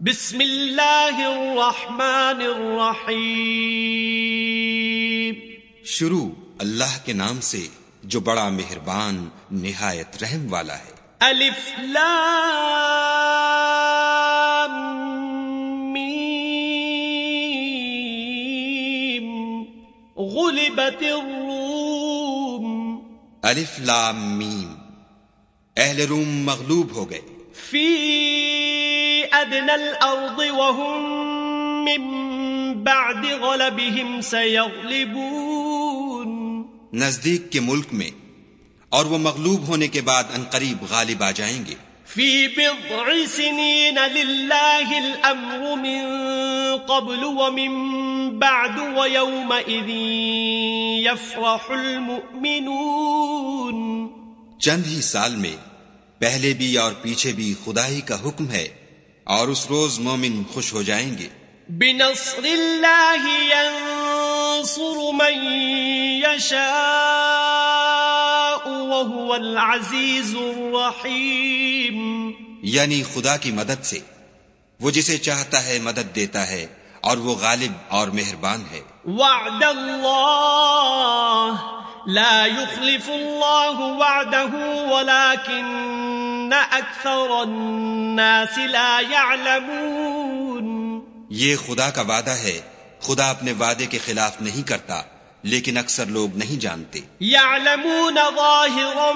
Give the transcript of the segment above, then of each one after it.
بسم اللہ الرحمن الرحیم شروع اللہ کے نام سے جو بڑا مہربان نہایت رحم والا ہے۔ الف لام میم غلبت الروم الف لام میم۔ اہل روم مغلوب ہو گئے۔ فی ادنى الارض وهم من بعد غلبهم سيغلبون نزدیک کے ملک میں اور وہ مغلوب ہونے کے بعد ان قریب غالب آ جائیں گے۔ في بضع سنين لله الأمر من قبل ومن بعد ويومئذ يفرح المؤمنون چند ہی سال میں پہلے بھی اور پیچھے بھی خدا ہی کا حکم ہے۔ اور اس روز مومن خوش ہو جائیں گے۔ بنصر الله ينصر من يشاء وهو العزيز الرحيم یعنی خدا کی مدد سے۔ وہ جسے چاہتا ہے مدد دیتا ہے اور وہ غالب اور مہربان ہے۔ وعد الله لا يخلف الله وعده ولكن أكثر الناس لا يعلمون. یہ خدا کا وعدہ ہے۔ خدا اپنے وعدے کے خلاف نہیں کرتا لیکن اکثر لوگ نہیں جانتے۔ يعلمون ظاهرا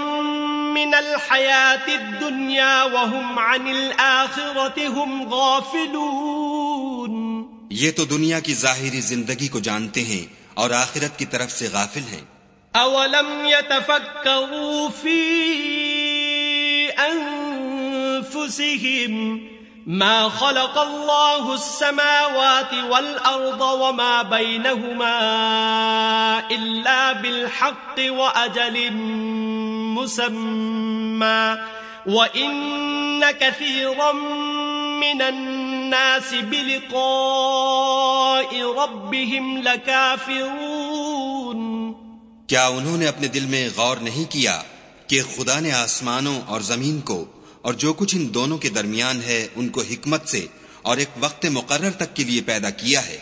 من الحياة الدنيا وهم عن الآخرة هم غافلون. یہ تو دنیا کی ظاہری زندگی کو جانتے ہیں اور آخرت کی طرف سے غافل ہیں۔ أولم يتفكروا في أنفسهم ما خلق الله السماوات والأرض وما بينهما إلا بالحق وأجل مسمى وإن كثيرا من الناس بلقاء ربهم لكافرون کیا انہوں نے اپنے دل میں غور نہیں کیا کہ خدا نے آسمانوں اور زمین کو اور جو کچھ ان دونوں کے درمیان ہے ان کو حکمت سے اور ایک وقت مقرر تک کے لیے پیدا کیا ہے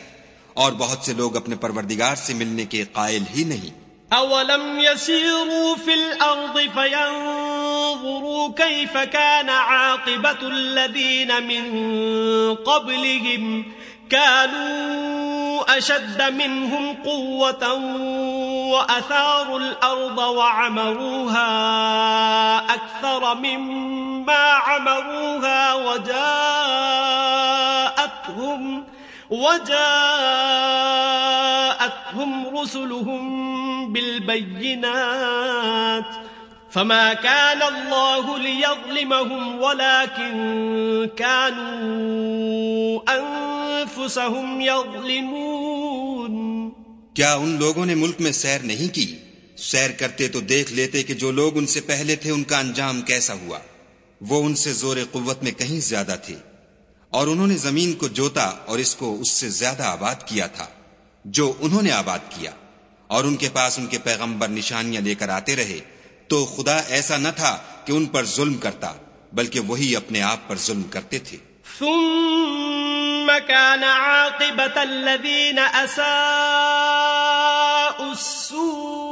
اور بہت سے لوگ اپنے پروردگار سے ملنے کے قائل ہی نہیں۔ أولم يسيروا في الأرض فينظروا كيف كان عاقبة الذين من قبلهم كانوا أشد منهم قوة وأثاروا الأرض وعمروها أكثر مما عمروها وجاءتهم وجاءتهم رسلهم بالبينات فما كان الله ليظلمهم ولكن كانوا أنفسهم يظلمون. کیا ان لوگوں نے ملک میں سیر نہیں کی؟ سیر کرتے تو دیکھ لیتے کہ جو لوگ ان سے پہلے تھے ان کا انجام کیسا ہوا۔ وہ ان سے زور قوت میں کہیں زیادہ تھے۔ اور انہوں نے زمین کو جوتا اور اس کو اس سے زیادہ آباد کیا تھا، جو انہوں نے آباد کیا۔ اور ان کے پاس ان کے پیغمبر نشانیاں لے کر آتے رہے۔ تو خدا ایسا نہ تھا کہ ان پر ظلم کرتا بلکہ وہی اپنے آپ پر ظلم کرتے تھے۔ ثم كان عاقبة الذين أساءوا السوء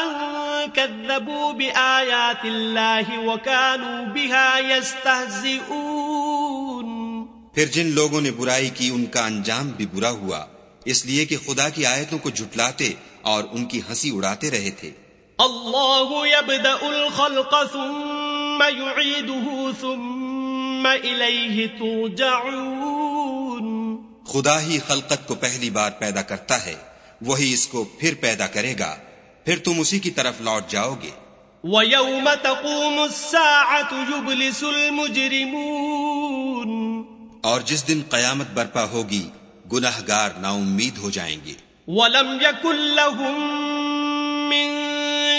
أن كذبوا بآيات الله وكانوا بها يستهزئون۔ پھر جن لوگوں نے برائی کی ان کا انجام بھی برا ہوا اس لیے کہ خدا کی آیتوں کو جھٹلاتے اور ان کی ہنسی اڑاتے رہے تھے۔ الله يبدأ الخلق ثم يعيده ثم إليه ترجعون۔ خدا ہی خلقت کو پہلی بار پیدا کرتا ہے وہی اس کو پھر پیدا کرے گا۔ پھر تم اسی کی طرف لوٹ جاؤ گے۔ ويوم تقوم الساعة يبلس المجرمون۔ اور جس دن قیامت برپا ہوگی گناہ گار نا امید ہو جائیں گے۔ ولم يكن لهم من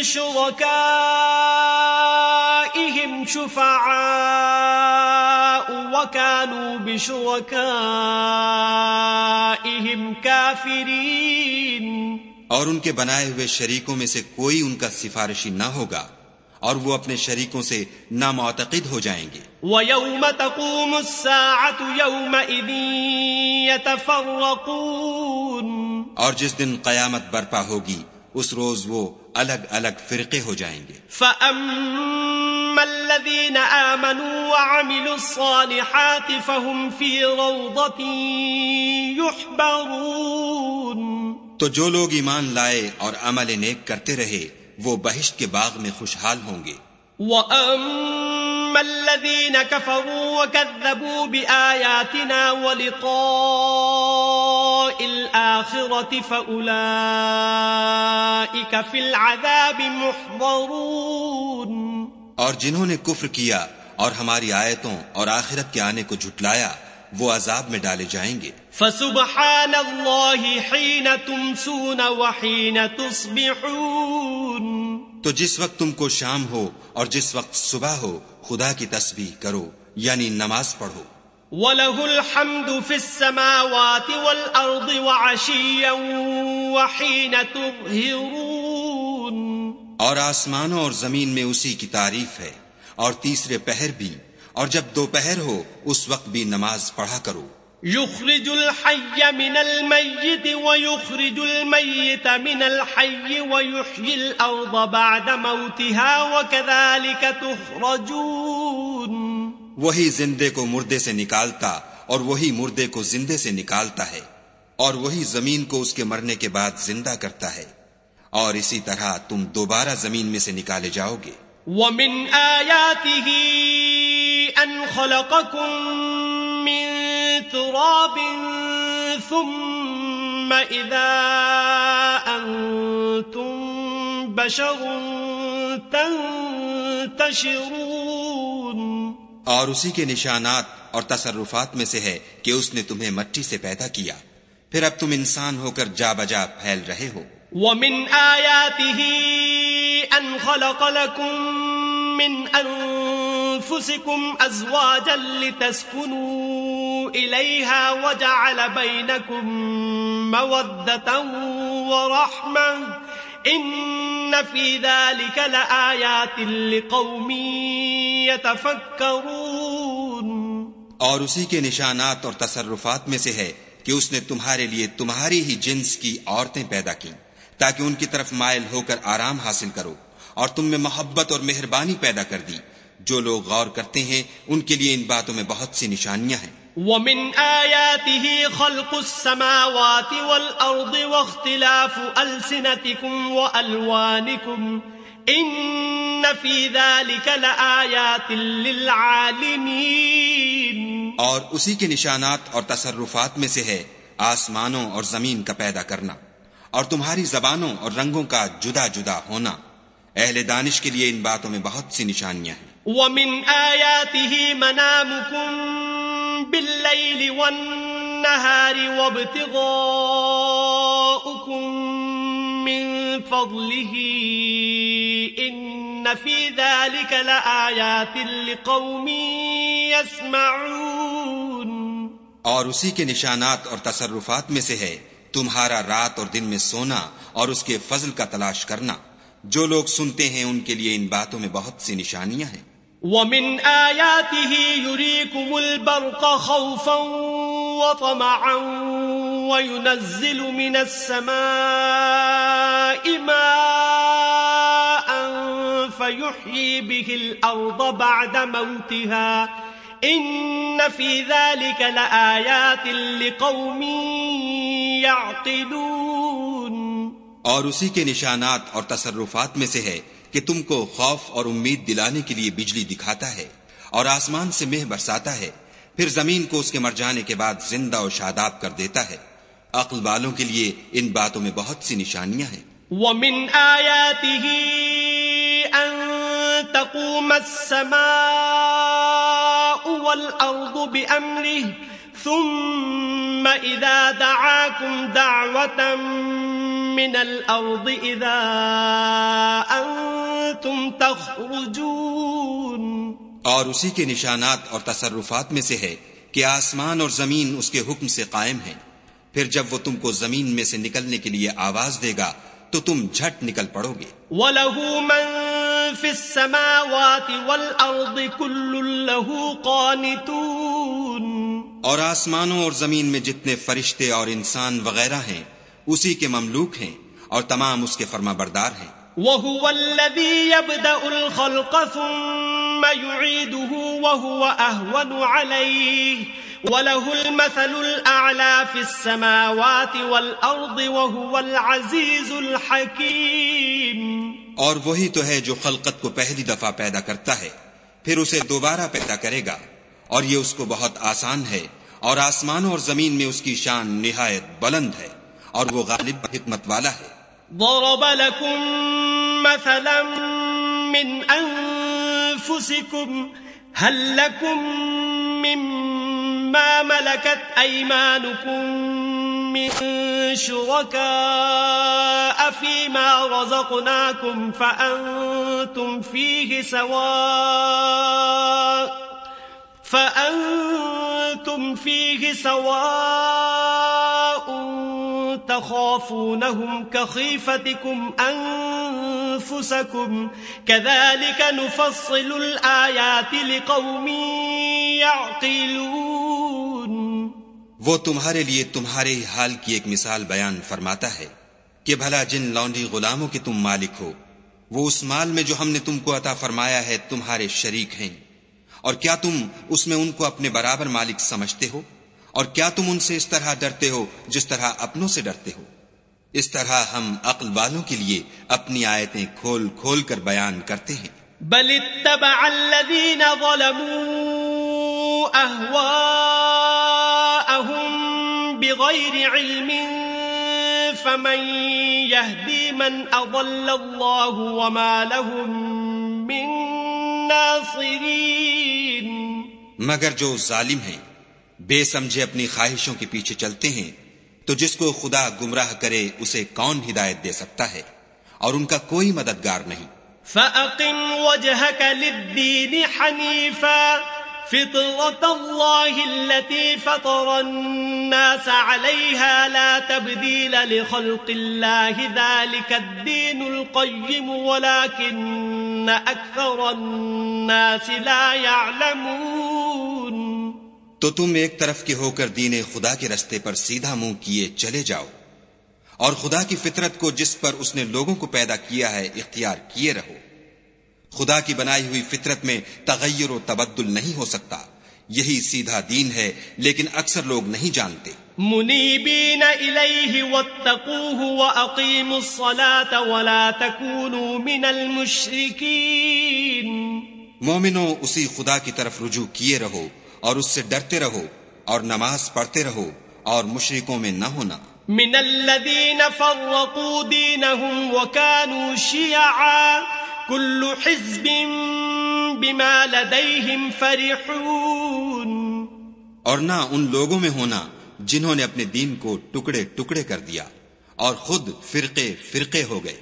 شركائهم شفعاء وكانوا بشركائهم كافرين. اور ان کے بنائے ہوئے شریکوں میں سے کوئی ان کا سفارشی نہ ہوگا۔ اور وہ اپنے شریکوں سے نامعتقد ہو جائیں گے۔ وَيَوْمَ تَقُومُ السَّاعَةُ يَوْمَئِذٍ يَتَفَرَّقُونَ۔ اور جس دن قیامت برپا ہوگی اس روز وہ الگ الگ فرقے ہو جائیں گے۔ فَأَمَّا الَّذِينَ آمَنُوا وَعَمِلُوا الصَّالِحَاتِ فَهُمْ فِي رَوْضَةٍ يُحْبَرُونَ۔ تو جو لوگ ایمان لائے اور عمل نیک کرتے رہے وہ بہشت کے باغ میں خوشحال ہوں گے۔ وَأَمَّا الَّذِينَ كَفَرُوا وَكَذَّبُوا بِآيَاتِنَا وَلِقَاءِ الْآخِرَةِ فَأُولَئِكَ فِي الْعَذَابِ مُحْضَرُونَ۔ اور جنہوں نے کفر کیا اور ہماری آیتوں اور آخرت کے آنے کو جھٹلایا وہ عذاب میں ڈالے جائیں گے۔ فسبحان الله حين تمسون وحين تصبحون۔ تو جس وقت تم کو شام ہو اور جس وقت صبح ہو خدا کی تسبیح کرو یعنی نماز پڑھو۔ وله الحمد في السماوات والأرض وعشيا وحين تظهرون۔ اور آسمانوں اور زمین میں اسی کی تعریف ہے اور تیسرے پہر بھی۔ اور جب دوپہر ہو اس وقت بھی نماز پڑھا کرو۔ يخرج الحي من الميت ويخرج الميت من الحي ويحيي الأرض بعد موتها وكذلك تخرجون۔ وہی زندے کو مردے سے نکالتا اور وہی مردے کو زندے سے نکالتا ہے اور وہی زمین کو اس کے مرنے کے بعد زندہ کرتا ہے۔ اور اسی طرح تم دوبارہ زمین میں سے نکالے جاؤ گے۔ ومن آياته أن خلقكم من تراب ثم إذا أنتم بشر تنتشرون اور اسی کے نشانات اور تصرفات میں سے ہے کہ اس نے تمہیں مٹی سے پیدا کیا۔ پھر اب تم انسان ہو کر جا بجا پھیل رہے ہو۔ ومن آياته أن خلق لكم من أنفسكم أزواجا لتسكنوا إليها وجعل بينكم مودة ورحمة إن في ذلك لآيات لقوم يتفكرون. اور اسی کے نشانات اور تصرفات میں سے ہے کہ اس نے تمہارے لیے تمہاری ہی جنس کی عورتیں پیدا کی تاکہ ان کی طرف مائل ہو کر آرام حاصل کرو اور تم میں محبت اور مہربانی پیدا کر دی۔ جو لوگ غور کرتے ہیں ان کے لیے ان باتوں میں بہت سی نشانیاں ہیں۔ ومن آياته خلق السماوات والأرض واختلاف ألسنتكم وألوانكم إن في ذلك لآيات للعالمين۔ اور اسی کے نشانات اور تصرفات میں سے ہے آسمانوں اور زمین کا پیدا کرنا اور تمہاری زبانوں اور رنگوں کا جدا جدا ہونا۔ اہل دانش کے لیے ان باتوں میں بہت سی نشانیاں ہیں۔ ومن آياته منامكم بالليل والنهار وابتغاؤكم من فضله إن في ذلك لآيات لقوم يسمعون اور اسی کے نشانات اور تصرفات میں سے ہے تمہارا رات اور دن میں سونا اور اس کے فضل کا تلاش کرنا۔ جو لوگ سنتے ہیں ان کے لیے ان باتوں میں بہت سی نشانیاں ہیں۔ ومن آياته يريكم البرق خوفا وطمعا وينزل من السماء ماء فيحيي به الأرض بعد موتها إن في ذلك لآيات لقوم يعقلون اور اسی کے نشانات اور تصرفات میں سے ہے کہ تم کو خوف اور امید دلانے کے لیے بجلی دکھاتا ہے اور آسمان سے مہ برساتا ہے، پھر زمین کو اس کے مر جانے کے بعد زندہ اور شاداب کر دیتا ہے۔ عقل والوں کے لیے ان باتوں میں بہت سی نشانیاں ہیں۔ ومن آياته أن تقوم السماء والأرض بأمره ثم إذا دعاكم دعوة من الأرض إذا أنتم تخرجون. اور اسی کے نشانات اور تصرفات میں سے ہے کہ آسمان اور زمین اس کے حکم سے قائم ہیں۔ پھر جب وہ تم کو زمین میں سے نکلنے کے لیے آواز دے گا تو تم جھٹ نکل پڑو گے۔ وله من في السماوات والأرض كل له قانتون۔ اور آسمانوں اور زمین میں جتنے فرشتے اور انسان وغیرہ ہیں اسی کے مملوک ہیں اور تمام اس کے فرما بردار ہیں۔ وهو الذي يبدأ الخلق ثم يعيده وهو أهون عليه وله المثل الأعلى في السماوات والأرض وهو العزيز الحكيم۔ اور وہی تو ہے جو خلقت کو پہلی دفعہ پیدا کرتا ہے پھر اسے دوبارہ پیدا کرے گا۔ اور یہ اس کو بہت آسان ہے اور آسمانوں اور زمین میں اس کی شان نہایت بلند ہے اور وہ غالب حکمت والا ہے۔ ضرب لكم مثلا من أنفسكم هل لكم مما ملكت أيمانكم من شركاء فيما رزقناكم فأنتم فيه سواء فأنتم فيه سواء تخافونهم كخيفتكم أنفسكم كذلك نفصل الآيات لقوم يعقلون وہ تمہارے لیے تمہارے حال کی ایک مثال بیان فرماتا ہے کہ بھلا جن لونڈی غلاموں کے تم مالک ہو، وہ اس مال میں جو ہم نے تم کو عطا فرمایا ہے تمہارے شریک ہیں۔ اور کیا تم اس میں ان کو اپنے برابر مالک سمجھتے ہو؟ اور کیا تم ان سے اس طرح ڈرتے ہو جس طرح اپنوں سے ڈرتے ہو؟ اس طرح ہم عقل والوں کے لیے اپنی آیتیں کھول کھول کر بیان کرتے ہیں۔ بل اتبع الذين ظلموا أهواءهم بغير علم فمن يهدي من أضل الله وما لهم مگر جو ظالم ہیں بے سمجھے اپنی خواہشوں کے پیچھے چلتے ہیں تو جس کو خدا گمراہ کرے اسے کون ہدایت دے سکتا ہے؟ اور ان کا کوئی مددگار نہیں۔ فأقم وجهك للدين حنيفا۔ فطرة الله التي فطر الناس عليها لا تبديل لخلق الله ذلك الدين القيم، ولكن أكثر الناس لا يعلمون. تو تم ایک طرف کے ہو کر دین خدا کے رستے پر سیدھا منہ کیے چلے جاؤ، اور خدا کی فطرت کو جس پر اس نے لوگوں کو پیدا کیا ہے اختیار کیے رہو۔ خدا کی بنائی ہوئی فطرت میں تغیر و تبدل نہیں ہو سکتا۔ یہی سیدھا دین ہے لیکن اکثر لوگ نہیں جانتے۔ منيبين إليه واتقوه وأقيموا الصلاة ولا تكونوا من المشركين مومنوں اسی خدا کی طرف رجوع کیے رہو اور اس سے ڈرتے رہو اور نماز پڑھتے رہو اور مشرکوں میں نہ ہونا۔ من الذين فرقوا دينهم وكانوا شيعا كل حزب بما لديهم فرحون. اور نہ ان لوگوں میں ہونا جنہوں نے اپنے دین کو ٹکڑے ٹکڑے کر دیا اور خود فرقے فرقے ہو گئے۔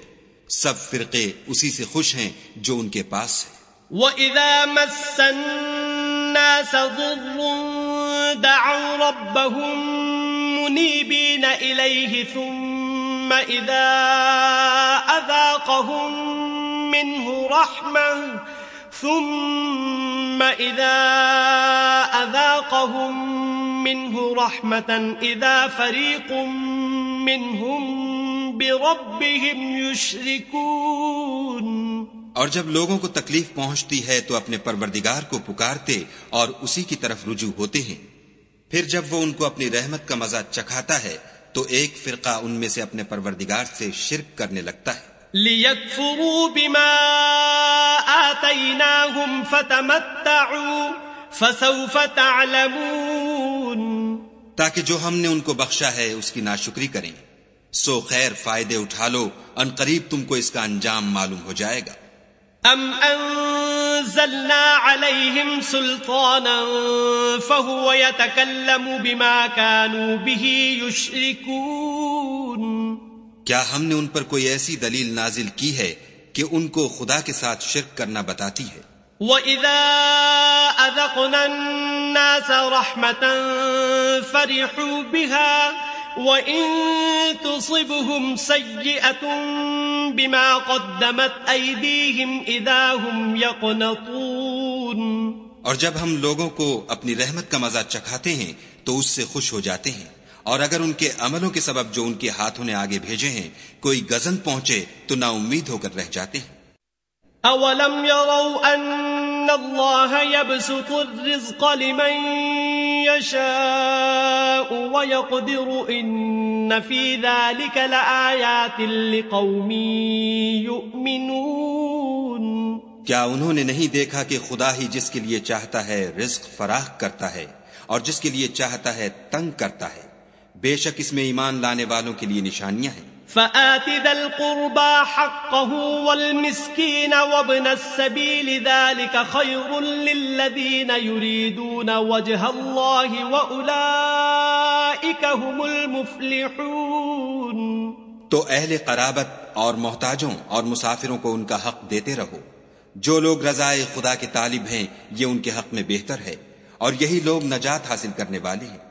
سب فرقے اسی سے خوش ہیں جو ان کے پاس ہے وَإِذَا مَسَّ النَّاسَ ضُرٌّ دَعَوْا رَبَّهُم مُنِيبِينَ إِلَيْهِ ثُمَّ إِذَا أَذَاقَهُم مِّنْهُ رَحْمَةً، ثم إذا أذاقهم منه رحمة، إذا فريق منهم بربهم يشركون. اور جب لوگوں کو تکلیف پہنچتی ہے تو اپنے پروردگار کو پکارتے اور اسی کی طرف رجوع ہوتے ہیں۔ پھر جب وہ ان کو اپنی رحمت کا مزہ چکھاتا ہے تو ایک فرقہ ان میں سے اپنے پروردگار سے شرک کرنے لگتا ہے۔ لِيَكْفُرُوا بِمَا آتَيْنَاهُمْ فَتَمَتَّعُوا فَسَوْفَ تَعْلَمُونَ تاکہ جو ہم نے ان کو بخشا ہے اس کی ناشکری کریں۔ سو خیر فائدے اٹھا لو ان قریب تم کو اس کا انجام معلوم ہو جائے گا۔ ام انزلنا عليهم سلطانا فهو يتكلم بما كانوا به يشركون کیا ہم نے ان پر کوئی ایسی دلیل نازل کی ہے کہ ان کو خدا کے ساتھ شرک کرنا بتاتی ہے؟ وَإِذَا أَذَقْنَا النَّاسَ رَحْمَةً فَرِحُوا بِهَا وَإِن تُصِبْهُمْ سَيِّئَةٌ بِمَا قَدَّمَتْ أَيْدِيهِمْ إِذَا هُمْ يَقْنَطُونَ۔ اور جب ہم لوگوں کو اپنی رحمت کا مزہ چکھاتے ہیں تو اس سے خوش ہو جاتے ہیں۔ اور اگر ان کے عملوں کے سبب جو ان کے ہاتھوں نے آگے بھیجے ہیں کوئی گزن پہنچے تو نا امید ہو کر رہ جاتے ہیں۔ اولم يروا ان الله يبسط الرزق لمن يشاء ويقدر ان في ذلك لآيات لقوم يؤمنون۔ کیا انہوں نے نہیں دیکھا کہ خدا ہی جس کے لیے چاہتا ہے رزق فراخ کرتا ہے اور جس کے لیے چاہتا ہے تنگ کرتا ہے؟ بے شک اس میں ایمان لانے والوں کے لیے نشانیاں ہیں۔ فآت ذا القربى حقه والمسكين وابن السبيل ذلك خير للذين يريدون وجه الله وأولئك هم المفلحون۔ تو اہل قرابت اور محتاجوں اور مسافروں کو ان کا حق دیتے رہو۔ جو لوگ رضائے خدا کے طالب ہیں یہ ان کے حق میں بہتر ہے اور یہی لوگ نجات حاصل کرنے والے ہیں۔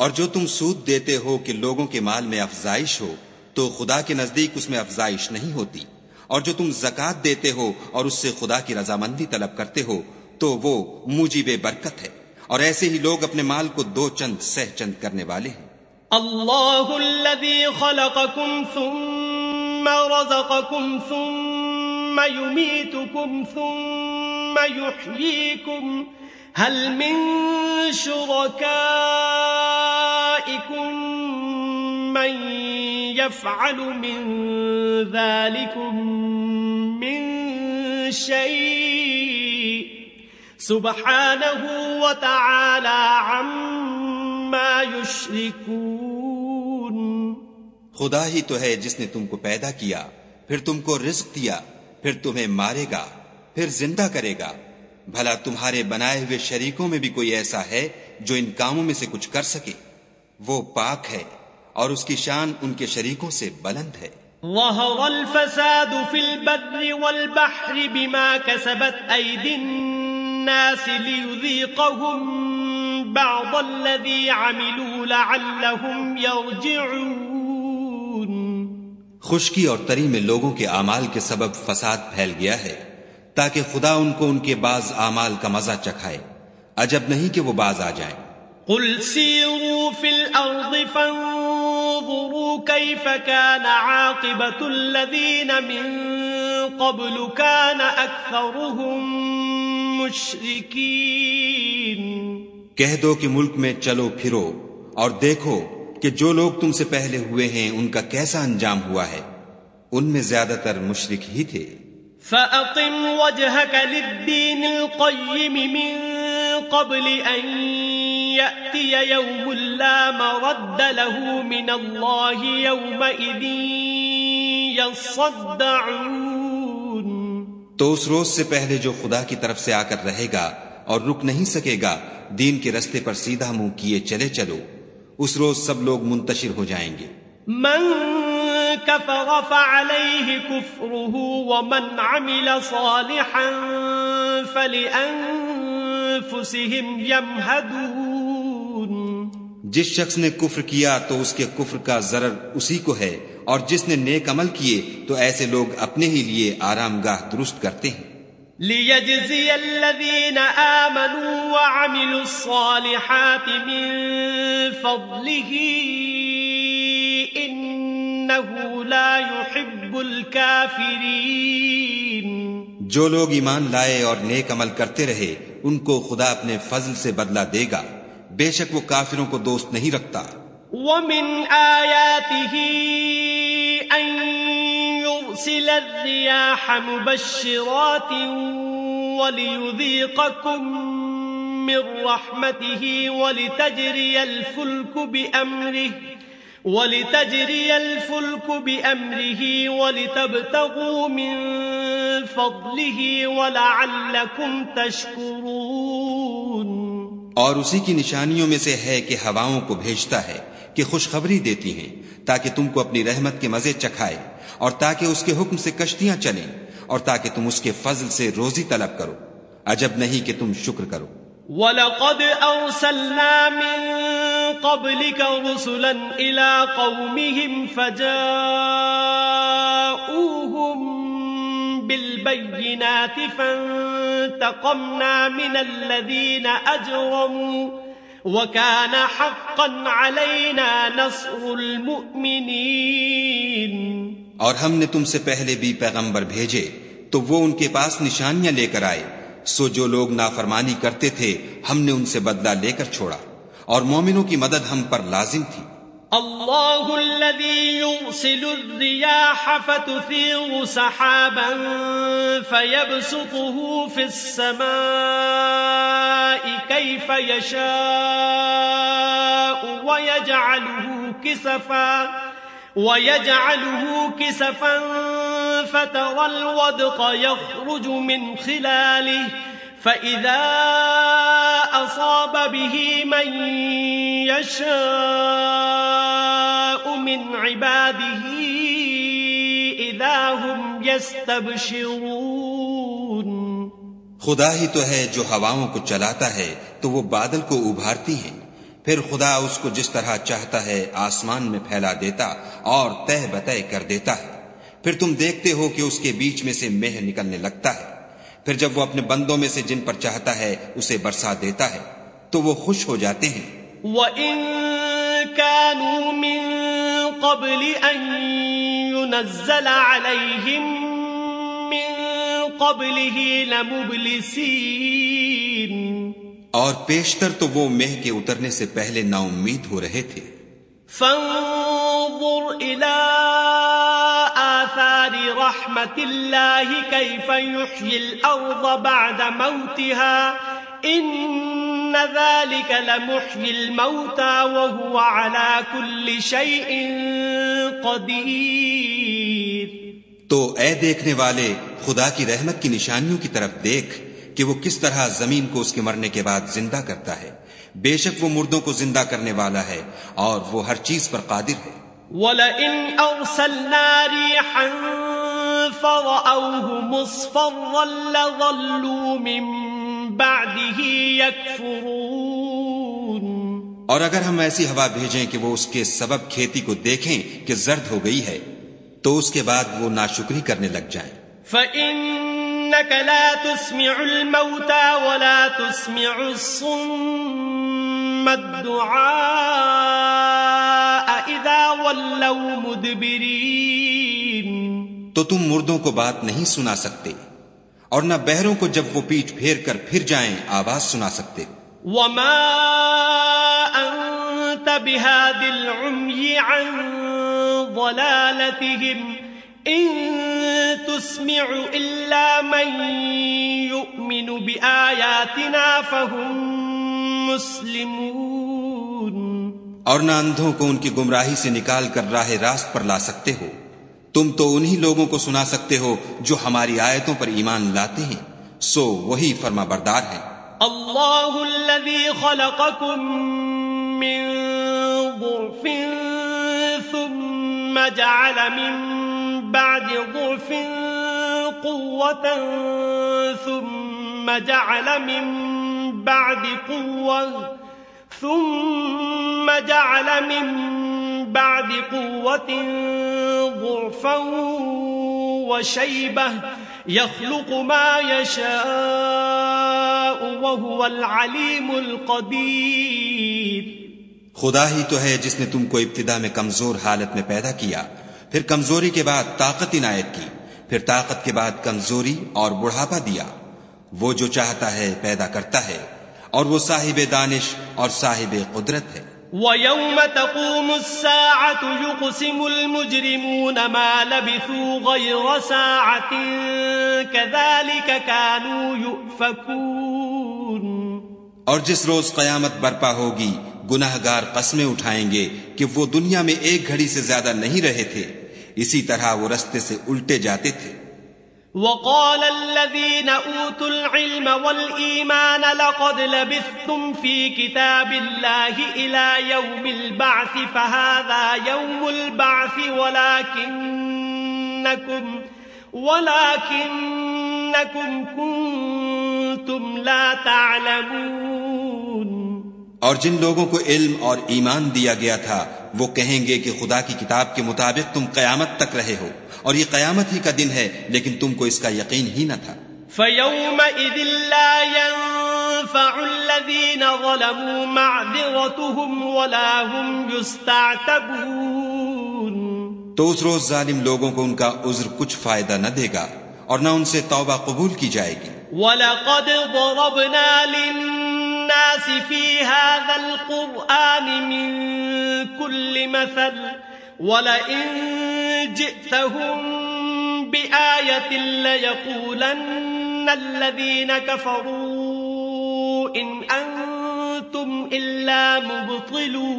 اور جو تم سود دیتے ہو کہ لوگوں کے مال میں افزائش ہو، تو خدا کے نزدیک اس میں افزائش نہیں ہوتی۔ اور جو تم زکات دیتے ہو اور اس سے خدا کی رضامندی طلب کرتے ہو، تو وہ موجب برکت ہے۔ اور ایسے ہی لوگ اپنے مال کو دو چند سہ چند کرنے والے ہیں۔ اللہ الذي خلقكم ثم رزقكم ثم يميتكم ثم يحييكم هل من شركائكم من يفعل من ذلكم من شيء؟ سبحانه وتعالى عما يشركون. خدا ہی تو ہے جس نے تم کو پیدا کیا، پھر تم کو رزق دیا، پھر تمہیں مارے گا، پھر زندہ کرے گا۔ بھلا تمہارے بنائے ہوئے شریکوں میں بھی کوئی ایسا ہے جو ان کاموں میں سے کچھ کر سکے؟ وہ پاک ہے اور اس کی شان ان کے شریکوں سے بلند ہے۔ ظهر الفساد في البر والبحر بما كسبت أيدي الناس ليذيقهم بعض الذي عملوا لعلهم يرجعون خشکی اور تری میں لوگوں کے اعمال کے سبب فساد پھیل گیا ہے۔ تاکہ خدا ان کو ان کے بعض اعمال کا مزہ چکھائے۔ عجب نہیں کہ وہ باز آ جائیں۔ قل سیروا فی الارض فانظروا کیف کان عاقبت الذین من قبل کان اکثرهم مشرکین کہہ دو کہ ملک میں چلو پھرو اور دیکھو کہ جو لوگ تم سے پہلے ہوئے ہیں ان کا کیسا انجام ہوا ہے۔ ان میں زیادہ تر مشرک ہی تھے۔ فأقم وجهك للدين القيم من قبل أن يأتي يوم لا مرد له من الله يومئذ يصدعون. تو اس روز سے پہلے جو خدا کی طرف سے آ کر رہے گا اور رک نہیں سکے گا دین کے رستے پر سیدھا منہ کیے چلے چلو۔ اس روز سب لوگ منتشر ہو جائیں گے۔ من كفر فعليه كفره ومن عمل صالحا فلأنفسهم يمهدون جس شخص نے کفر کیا تو اس کے کفر کا ضرر اسی کو ہے اور جس نے نیک عمل کیے تو ایسے لوگ اپنے ہی لیے آرام گاہ درست کرتے ہیں۔ ليجزي الذين آمنوا وعملوا الصالحات من فضله إنه لا يحب الكافرين. جو لوگ ایمان لائے اور نیک عمل کرتے رہے ان کو خدا اپنے فضل سے بدلہ دے گا۔ بے شک وہ کافروں کو دوست نہیں رکھتا۔ ومن آياته أن يرسل الرياح مبشرات وليذيقكم من رحمته ولتجري الفلك بأمره ولتجري الفلك بأمره ولتبتغوا من فضله ولعلكم تشكرون. اور اسی کی نشانیوں میں سے ہے کہ ہواؤں کو بھیجتا ہے کہ خوشخبری دیتی ہیں تاکہ تم کو اپنی رحمت کے مزے چکھائے اور تاکہ اس کے حکم سے کشتیاں چلیں اور تاکہ تم اس کے فضل سے روزی طلب کرو۔ عجب نہیں کہ تم شکر کرو۔ وَلَقَدْ أَرْسَلْنَا مِن قَبْلِكَ رُسُلًا إِلَىٰ قَوْمِهِمْ فَجَاءُوهُم بِالْبَيِّنَاتِ فَانْتَقَمْنَا مِنَ الَّذِينَ أَجْرَمُوا وَكَانَ حَقًّا عَلَيْنَا نَصْرُ الْمُؤْمِنِينَ. اور ہم نے تم سے پہلے بھی پیغمبر بھیجے، تو وہ ان کے پاس نشانیاں لے کر آئے۔ سو جو لوگ نافرمانی کرتے تھے، ہم نے ان سے بدلہ لے کر چھوڑا۔ اور مومنوں کی مدد ہم پر لازم تھی۔ اللہ الذي يرسل الرياح فتثير سحابا فيبسطه في السماء كيف يشاء ويجعله كسفا ويجعله كسفا فترى الودق يخرج من خلاله فإذا أصاب به من يشاء من عباده إذا هم يستبشرون. خدا ہی تو ہے جو ہواؤں کو چلاتا ہے، تو وہ بادل کو ابھارتی ہیں پھر خدا اس کو جس طرح چاہتا ہے آسمان میں پھیلا دیتا اور تہ بتہ کر دیتا ہے۔ پھر تم دیکھتے ہو کہ اس کے بیچ میں سے مہ نکلنے لگتا ہے۔ پھر جب وہ اپنے بندوں میں سے جن پر چاہتا ہے اسے برسا دیتا ہے تو وہ خوش ہو جاتے ہیں۔ وَإِن كَانُوا مِن قَبْلِ أَن يُنَزَّلَ عَلَيْهِم مِّن قَبْلِهِ لَمُبْلِسِينَ۔ اور پیشتر تو وہ مہ کے اترنے سے پہلے نا امید ہو رہے تھے۔ فانظر آثار رحمت اللہ کیف يحيي الارض بعد موتها ان ذلك لمحيي الموتى وهو على كل شيء قدير تو اے دیکھنے والے خدا کی رحمت کی نشانیوں کی طرف دیکھ کہ وہ کس طرح زمین کو اس کے مرنے کے بعد زندہ کرتا ہے۔ بے شک وہ مردوں کو زندہ کرنے والا ہے اور وہ ہر چیز پر قادر ہے۔ وَلَئِنْ أَرْسَلْنَا رِيحًا فَرَأَوْهُ مُصْفَرًّا لَظَلُّوا مِن بَعْدِهِ يَكْفُرُونَ اور اگر ہم ایسی ہوا بھیجیں کہ وہ اس کے سبب کھیتی کو دیکھیں کہ زرد ہو گئی ہے تو اس کے بعد وہ ناشکری کرنے لگ جائیں۔ فَإِنَّ إنك لا تسمع الموتى ولا تسمع الصم الدعاء إذا ولوا مدبرين تو تم مردوں کو بات نہیں سنا سکتے اور نہ بہروں کو جب وہ پیٹ پھیر کر پھر جائیں آواز سنا سکتے۔ وما أنت بهاد العمي عن ضلالتهم ان تسمع الا من يؤمن بآياتنا فهم مسلمون۔ اور نہ اندھوں کو ان کی گمراہی سے نکال کر راہ راست پر لا سکتے ہو۔ تم تو انہی لوگوں کو سنا سکتے ہو جو ہماری آیتوں پر ایمان لاتے ہیں۔ سو وہی فرما بردار ہے۔ اللہ الذي خلقكم من ضعف ثم جعل من بعد ضعف قوة ثم جعل من بعد قوة ثم جعل من بعد قوة ضعفا وشيبة يخلق ما يشاء وهو العليم القدير۔ خدا ہی تو ہے جس نے تم کو ابتدا میں کمزور حالت میں پیدا کیا۔ پھر کمزوری کے بعد طاقت عنایت کی۔ پھر طاقت کے بعد کمزوری اور بڑھاپا دیا۔ وہ جو چاہتا ہے پیدا کرتا ہے۔ اور وہ صاحب دانش اور صاحب قدرت ہے۔ وَيَوْمَ تَقُومُ السَّاعَةُ يُقْسِمُ الْمُجْرِمُونَ مَا لَبِثُوا غَيْرَ سَاعَةٍ كَذَلِكَ كَانُوا يُؤْفَكُونَ۔ اور جس روز قیامت برپا ہوگی گناہ گار قسمیں اٹھائیں گے کہ وہ دنیا میں ایک گھڑی سے زیادہ نہیں رہے تھے۔ اسی طرح وہ رستے سے الٹے جاتے تھے۔ وقال الذين أوتوا العلم والإيمان لقد لبثتم في كتاب الله إلى يوم البعث فهذا يوم البعث ولكنكم ولكنكم كنتم لا تعلمون اور جن لوگوں کو علم اور ایمان دیا گیا تھا وہ کہیں گے کہ خدا کی کتاب کے مطابق تم قیامت تک رہے ہو اور یہ قیامت ہی کا دن ہے لیکن تم کو اس کا یقین ہی نہ تھا۔ فَيَوْمَئِذٍ لَا يَنفَعُ الَّذِينَ ظَلَمُوا مَعْذِرَتُهُمْ وَلَا هُمْ يُسْتَعْتَبُونَ تو اس روز ظالم لوگوں کو ان کا عذر کچھ فائدہ نہ دے گا اور نہ ان سے توبہ قبول کی جائے گی۔ وَلَقَدْ ضَرَبْنَا لِلنَّاسِ فِي هَذَا الْقُرْآنِ مِنْ كُلِّ مَثَلٍ وَلَئِن جِئْتَهُمْ بِآيَةٍ لَيَقُولَنَّ الَّذِينَ كَفَرُوا إِنْ أَنْتُمْ إِلَّا مُبْطِلُونَ.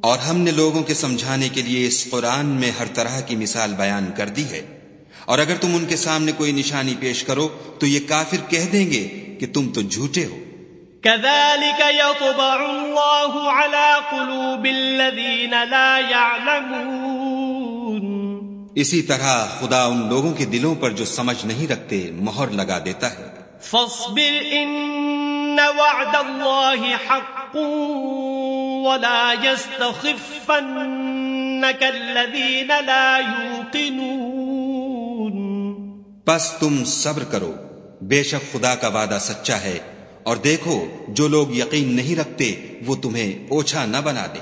اور ہم نے لوگوں کے سمجھانے کے لیے اس قرآن میں ہر طرح کی مثال بیان کر دی ہے۔ اور اگر تم ان کے سامنے کوئی نشانی پیش کرو تو یہ کافر کہہ دیں گے کہ تم تو جھوٹے ہو۔ كذلك يطبع الله على قلوب الذين لا يعلمون۔ اسی طرح خدا ان لوگوں کے دلوں پر جو سمجھ نہیں رکھتے مہر لگا دیتا ہے۔ فاصبر ان وعد الله حق ولا يستخفنك الذين لا يوقنون۔ بس تم صبر کرو۔ بے شک خدا کا وعدہ سچا ہے اور دیکھو جو لوگ یقین نہیں رکھتے وہ تمہیں اوچھا نہ بنا دے۔